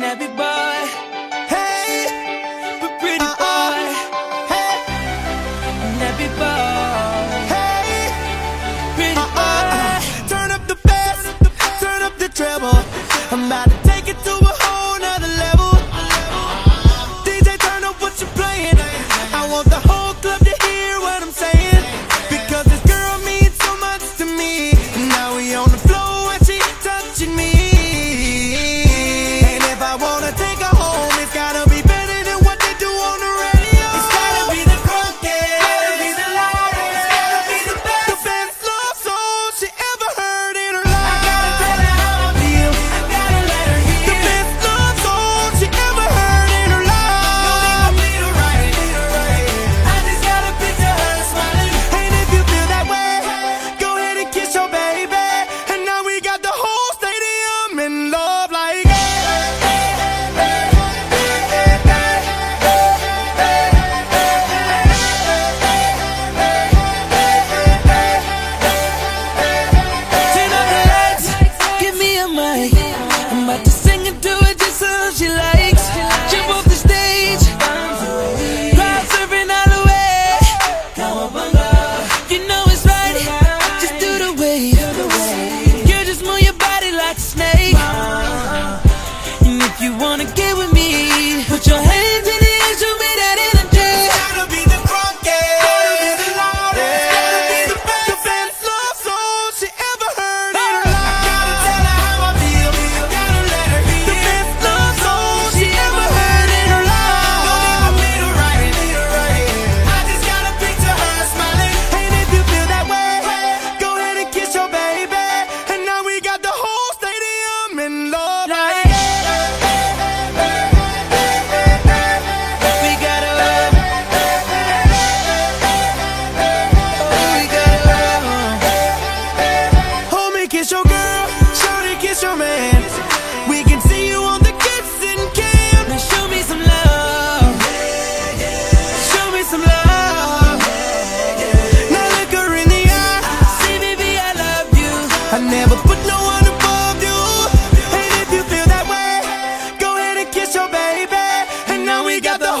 every boy. Hey, but pretty uh, boy. Hey, and every boy. Hey, pretty uh, boy. Turn up the bass, turn up the treble. like got the